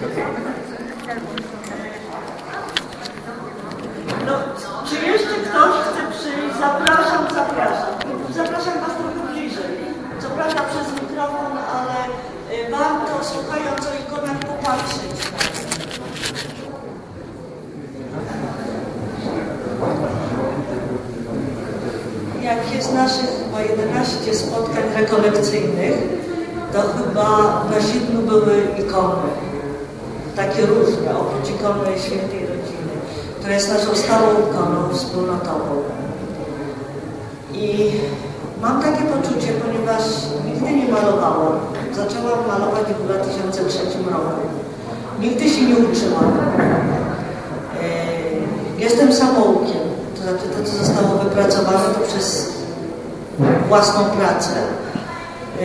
No, czy jeszcze ktoś chce przyjść? Zapraszam, zapraszam. Zapraszam Was trochę bliżej. Co prawda przez mikrofon, ale y, warto słuchając o ikonach popatrzeć. Jak jest naszych chyba 11 spotkań rekolekcyjnych, to chyba na siedmiu były ikony. Takie różne, oprócz ikony Świętej Rodziny, która jest naszą stałą ikoną wspólnotową. I mam takie poczucie, ponieważ nigdy nie malowałam. Zaczęłam malować w 2003 roku. Nigdy się nie uczyłam. E, jestem samoukiem, to znaczy to, co zostało wypracowane, to przez własną pracę. E,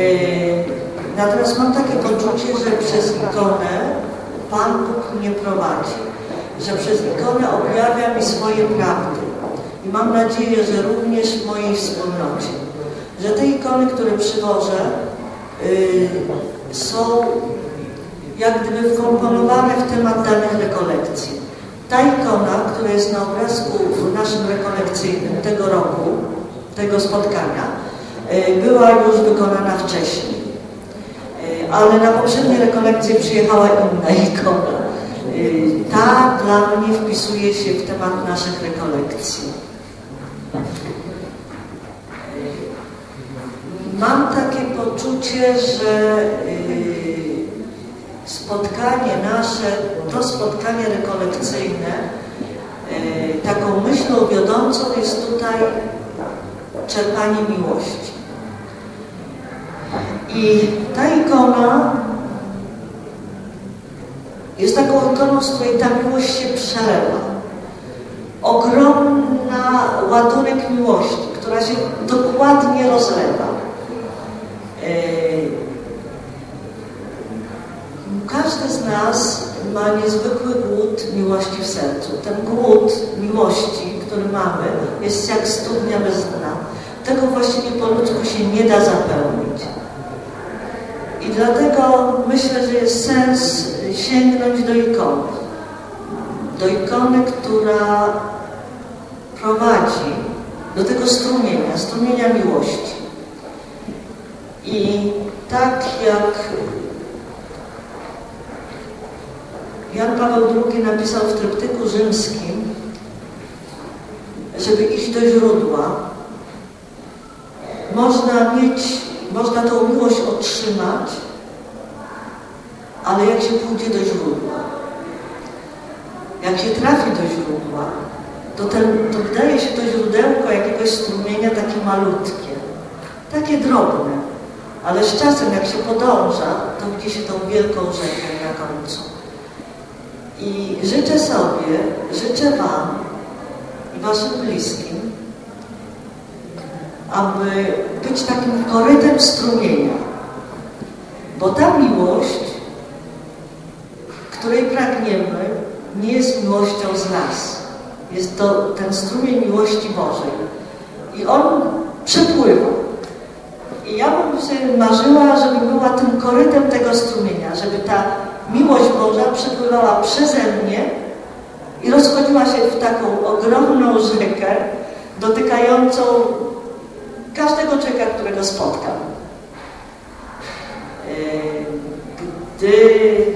natomiast mam takie poczucie, że przez ikonę Pan Bóg mnie prowadzi, że przez ikonę objawia mi swoje prawdy. I mam nadzieję, że również w mojej wspólnocie. Że te ikony, które przywożę, yy, są jak gdyby wkomponowane w temat danych rekolekcji. Ta ikona, która jest na obrazku w naszym rekolekcyjnym tego roku, tego spotkania, yy, była już wykonana wcześniej. Ale na poprzedniej rekolekcji przyjechała inna ikona. Yy, ta dla mnie wpisuje się w temat naszych rekolekcji. Mam takie poczucie, że y, spotkanie nasze, to spotkanie rekolekcyjne, y, taką myślą wiodącą jest tutaj czerpanie miłości. I ta ikona jest taką ikoną, z której ta miłość się przelewa. Ogromna ładunek miłości, która się dokładnie rozlewa. Każdy z nas ma niezwykły głód miłości w sercu. Ten głód miłości, który mamy, jest jak studnia bez dna. Tego właściwie po ludzku się nie da zapełnić. I dlatego myślę, że jest sens sięgnąć do ikony. Do ikony, która prowadzi do tego strumienia, strumienia miłości. I tak jak Jan Paweł II napisał w tryptyku rzymskim, żeby iść do źródła, można mieć, można tą miłość otrzymać, ale jak się pójdzie do źródła, jak się trafi do źródła, to, ten, to wydaje się to źródełko jakiegoś strumienia takie malutkie, takie drobne, ale z czasem jak się podąża, to widzi się tą wielką rzekę na końcu. I życzę sobie, życzę Wam i Waszym bliskim, aby być takim korytem strumienia. Bo ta miłość, której pragniemy, nie jest miłością z nas. Jest to ten strumień miłości Bożej. I on przepływa. I ja bym sobie marzyła, żeby była tym korytem tego strumienia, żeby ta miłość Boża przepływała przeze mnie i rozchodziła się w taką ogromną rzekę, dotykającą każdego człowieka, którego spotkam. E, gdy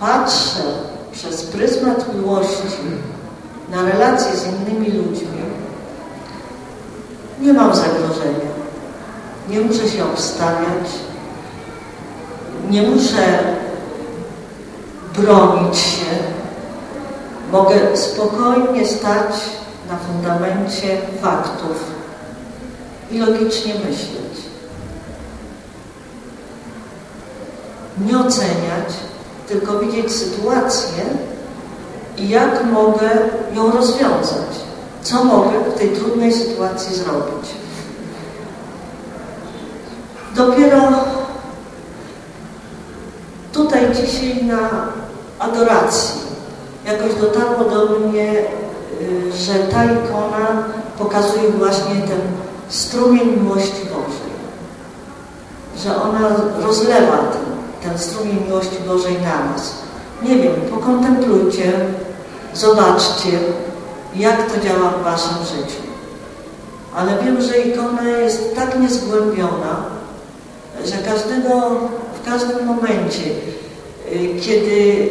patrzę przez pryzmat miłości na relacje z innymi ludźmi, nie mam zagrożenia. Nie muszę się obstawiać. Nie muszę bronić się. Mogę spokojnie stać na fundamencie faktów i logicznie myśleć. Nie oceniać, tylko widzieć sytuację i jak mogę ją rozwiązać. Co mogę w tej trudnej sytuacji zrobić. Dopiero tutaj dzisiaj na adoracji jakoś dotarło do mnie, y, że ta ikona pokazuje właśnie ten strumień miłości Bożej. Że ona rozlewa ten, ten strumień miłości Bożej na nas. Nie wiem, pokontemplujcie, zobaczcie, jak to działa w Waszym życiu. Ale wiem, że ikona jest tak niezgłębiona, że każdego, w każdym momencie, y, kiedy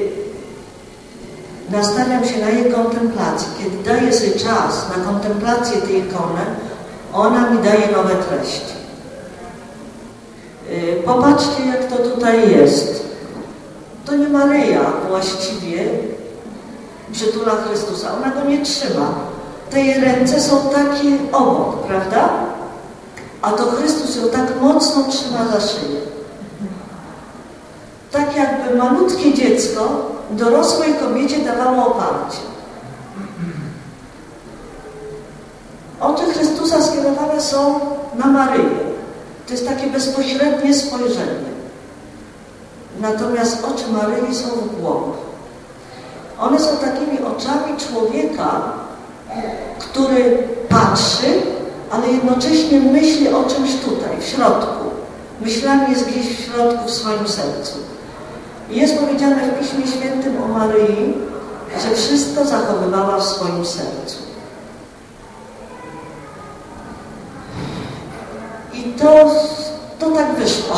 nastawiam się na jej kontemplację, kiedy daję sobie czas na kontemplację tej ikony, ona mi daje nowe treści. Y, popatrzcie, jak to tutaj jest. To nie Maryja właściwie przytula Chrystusa. Ona go nie trzyma. Te jej ręce są takie obok, prawda? A to Chrystus ją tak mocno trzyma za szyję. Tak jakby malutkie dziecko dorosłej kobiecie dawało oparcie. Oczy skierowane są na Maryję. To jest takie bezpośrednie spojrzenie. Natomiast oczy Maryi są w głąb. One są takimi oczami człowieka, który patrzy, ale jednocześnie myśli o czymś tutaj, w środku. Myślami jest gdzieś w środku, w swoim sercu. I jest powiedziane w Piśmie Świętym o Maryi, że wszystko zachowywała w swoim sercu. I to, to tak wyszło.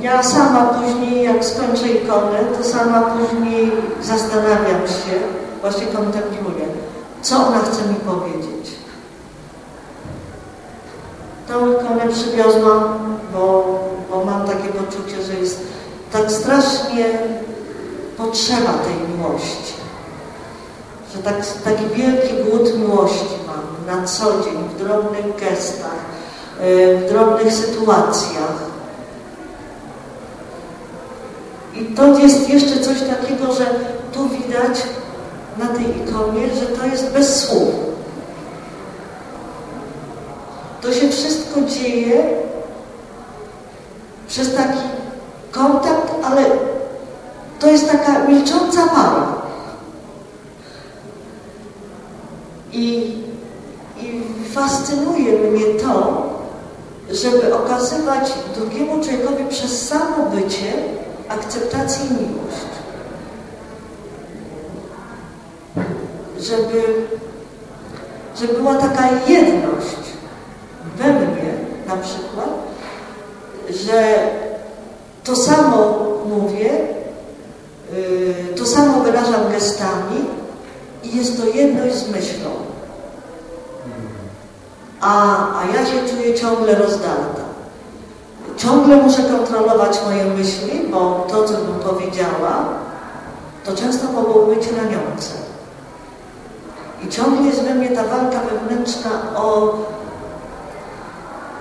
Ja sama później, jak skończę ikonę, to sama później zastanawiam się, właśnie kontempluję, co ona chce mi powiedzieć. Tą ikonę przywiozłam, bo, bo mam takie poczucie, że jest tak strasznie potrzeba tej miłości. Że tak, taki wielki głód miłości mam na co dzień, w drobnych gestach, w drobnych sytuacjach. I to jest jeszcze coś takiego, że tu widać na tej ikonie, że to jest bez słów. To się wszystko dzieje przez taki kontakt, ale to jest taka milcząca para. I, I fascynuje mnie to, żeby okazywać drugiemu człowiekowi przez samo bycie akceptację i miłość. Żeby, żeby była taka jedność we mnie na przykład, że to samo mówię, yy, to samo wyrażam gestami i jest to jedność z myślą. A, a ja się czuję ciągle rozdarta. Ciągle muszę kontrolować moje myśli, bo to, co bym powiedziała, to często mogło być raniące. I ciągle jest we mnie ta walka wewnętrzna o,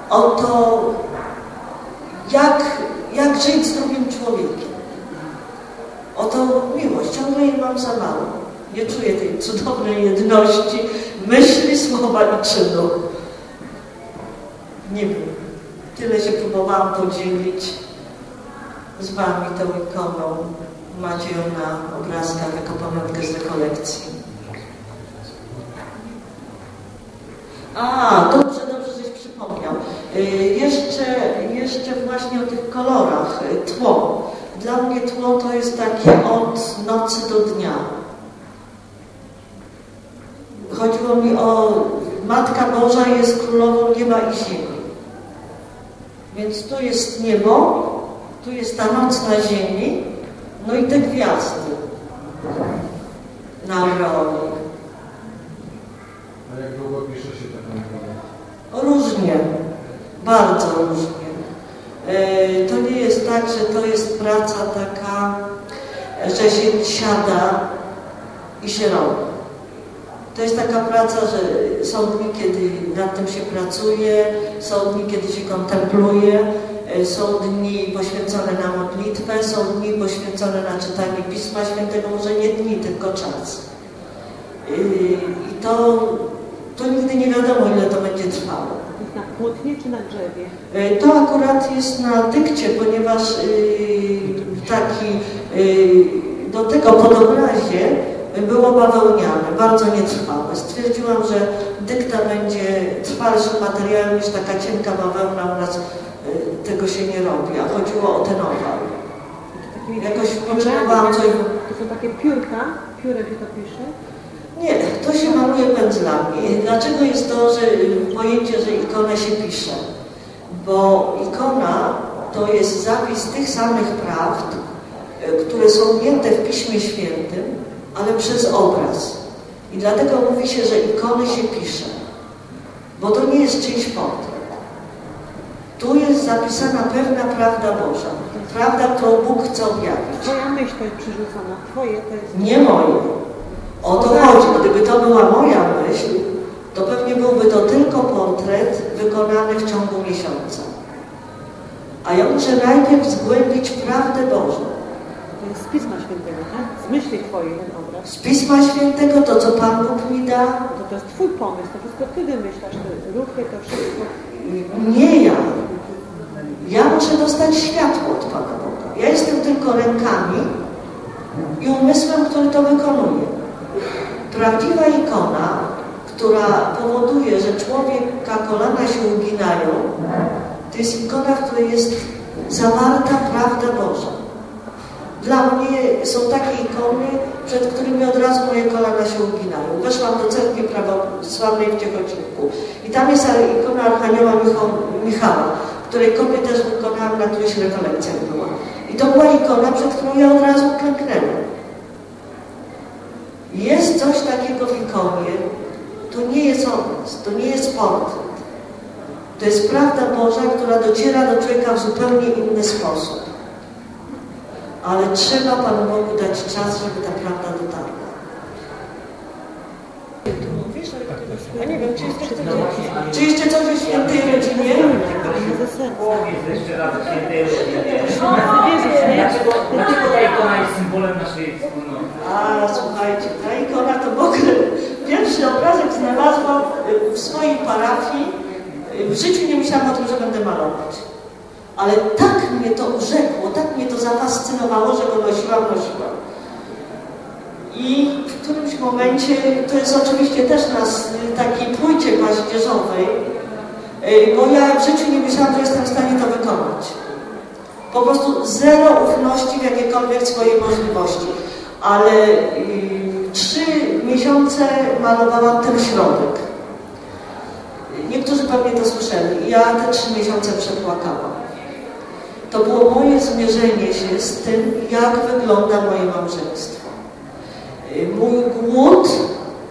o to, jak, jak żyć z drugim człowiekiem. O tą miłość. Ciągle jej mam za mało. Nie czuję tej cudownej jedności myśli, słowa i czynu. Nie wiem. Tyle się próbowałam podzielić z Wami tą ikoną. Macie ją na obrazkach jako pamiątkę z rekolekcji. A, dobrze, dobrze, żeś przypomniał. Y, jeszcze, jeszcze właśnie o tych kolorach. Y, tło. Dla mnie tło to jest takie od nocy do dnia. Chodziło mi o Matka Boża jest królową nieba i ziemi. Więc tu jest niebo, tu jest ta noc na ziemi, no i te gwiazdy na aureoli. A jak długo pisze się taką ikonę? Różnie, bardzo różnie. E, to nie jest tak, że to jest praca taka, że się siada i się robi. To jest taka praca, że są dni, kiedy nad tym się pracuje, są dni, kiedy się kontempluje, e, są dni poświęcone na modlitwę, są dni poświęcone na czytanie Pisma Świętego, może nie dni, tylko czas. E, I to, to nigdy nie wiadomo, ile to będzie trwało. Na płótnie czy na drzewie? E, to akurat jest na dykcie, ponieważ taki do tego podobrazie było bawełniane, bardzo nietrwałe. Stwierdziłam, że dykta będzie trwalszym materiałem niż taka cienka bawełna, u nas y, tego się nie robi, a chodziło o ten owal. Jakoś potrzebowałam coś... To są takie piórka, piórem się to pisze. Nie, to się maluje pędzlami. Dlaczego jest to, że y, pojęcie, że ikona się pisze? Bo ikona to jest zapis tych samych prawd, y, które są ujęte w Piśmie Świętym, ale przez obraz. I dlatego mówi się, że ikony się pisze. Bo to nie jest czyjś portret. Tu jest zapisana pewna prawda Boża. Prawda, którą Bóg chce objawić. Twoja myśl to jest przerzucona, twoje to jest... Nie moje. O to chodzi. Gdyby to była moja myśl, to pewnie byłby to tylko portret wykonany w ciągu miesiąca. A ja muszę najpierw zgłębić prawdę Bożą. To jest z Pisma Świętego, tak? Z myśli twojej ten obraz. Z Pisma Świętego to, co Pan Bóg mi da, To, to jest twój pomysł, to wszystko ty wymyślasz, te ruchy, to wszystko. nie ja. Ja muszę dostać światło od Pana Boga. Ja jestem tylko rękami i umysłem, który to wykonuje. Prawdziwa ikona, która powoduje, że człowieka kolana się uginają, to jest ikona, w której jest zawarta prawda Boża. Dla mnie są takie ikony, przed którymi od razu moje kolana się uginają. Weszłam do cerkwi prawosławnej w Ciechocinku i tam jest ikona Archanioła Michał, Michała, której kopię też wykonałam na którychś rekolekcjach była. I to była ikona, przed którą ja od razu klęknęłam. Jest coś takiego w ikonie, to nie jest obraz, to nie jest portret. To jest prawda Boża, która dociera do człowieka w zupełnie inny sposób. Ale trzeba Panu Bogu dać czas, żeby ta prawda dotarła. A nie wiem, czy jeszcze coś, czy jeszcze coś o świętej rodzinie? Powiedz jeszcze raz o świętej rodzinie. Dlaczego, dlaczego ta ikona jest symbolem naszej wspólnoty? A słuchajcie, ta ikona to w ogóle pierwszy obrazek znalazłam y, w swojej parafii. Y, W życiu nie myślałam o tym, że będę malować. Ale tak mnie to urzekło, tak mnie to zafascynowało, że go nosiłam, nosiłam. I w którymś momencie, to jest oczywiście też na takiej płycie paździerzowej, y, bo ja w życiu nie myślałam, że jestem w stanie to wykonać. Po prostu zero ufności w jakiekolwiek swojej możliwości. Ale y, trzy miesiące malowałam ten środek. Niektórzy pewnie to słyszeli. Ja te trzy miesiące przepłakałam. To było moje zmierzenie się z tym, jak wygląda moje małżeństwo. Y, Mój głód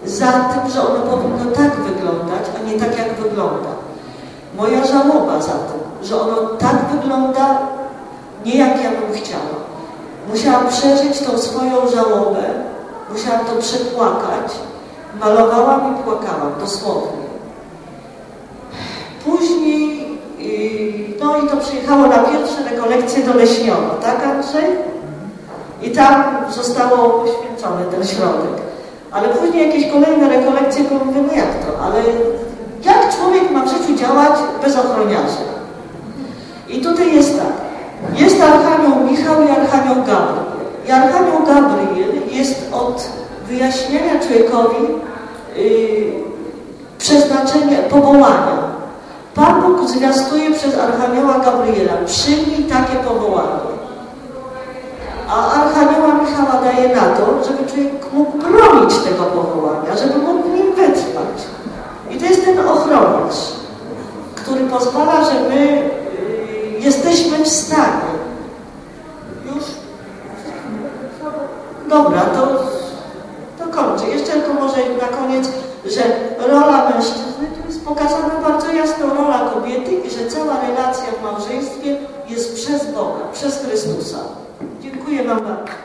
za tym, że ono powinno tak wyglądać, a nie tak, jak wygląda. Moja żałoba za tym, że ono tak wygląda, nie jak ja bym chciała. Musiałam przeżyć tą swoją żałobę, musiałam to przepłakać. Malowałam i płakałam, dosłownie. Później, no i to przyjechało na pierwsze rekolekcje do Leśniowa, tak Andrzej? I tam zostało poświęcony ten środek. Ale później jakieś kolejne rekolekcje, bo mówię, no jak to, ale jak człowiek ma w życiu działać bez ochroniarzy? I tutaj jest tak, jest Archanioł Michał i Archanioł Gabriel. I Archanioł Gabriel jest od wyjaśnienia człowiekowi yy, przeznaczenia, powołania. Pan Bóg zwiastuje przez Archanioła Gabriela, przyjmij takie powołanie. A Archanioła Michała daje na to, żeby człowiek mógł bronić tego powołania, żeby mógł nim wytrwać. I to jest ten ochroniarz, który pozwala, że my y, jesteśmy w stanie. Już? Dobra, to, to kończę. Jeszcze tylko może na koniec, że rola mężczyzny pokazana bardzo jasno rola kobiety i że cała relacja w małżeństwie jest przez Boga, przez Chrystusa. Dziękuję Wam bardzo.